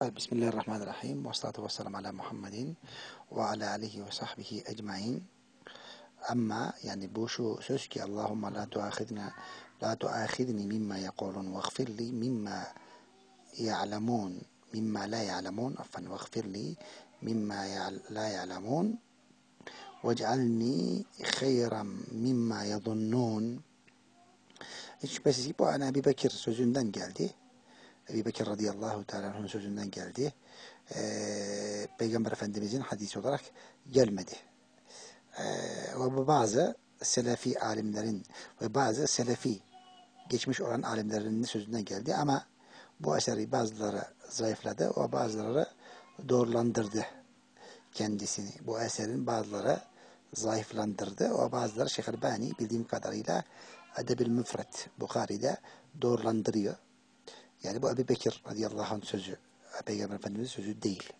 طيب بسم الله الرحمن الرحيم والصلاة والسلام على محمد وعلى آله وصحبه أجمعين. أما يعني بوشو سوسكي اللهم لا تؤاخذنا لا تؤاخذني مما يقولون واغفر لي مما يعلمون مما لا يعلمون عفوا واغفر لي مما لا يعلمون. واجعلني خيرا مما يظنون. İç besizi bu ana bir Bekir sözünden geldi. Ebu Bekir radıyallahu teala'nın sözünden geldi. Ee, Peygamber Efendimizin hadisi olarak gelmedi. Ee, ve bazı selefi alimlerin ve bazı selefi geçmiş olan alimlerin sözünden geldi ama bu eseri bazıları zayıfladı ve bazıları doğrulandırdı kendisini. Bu eserin bazıları zayıflandırdı ve bazıları Şeyh Albani bildiğim kadarıyla Edebil Müfret Bukhari'de doğrulandırıyor. Yani bu Ebu Bekir radıyallahu anh sözü, Peygamber Efendimiz'in sözü değil.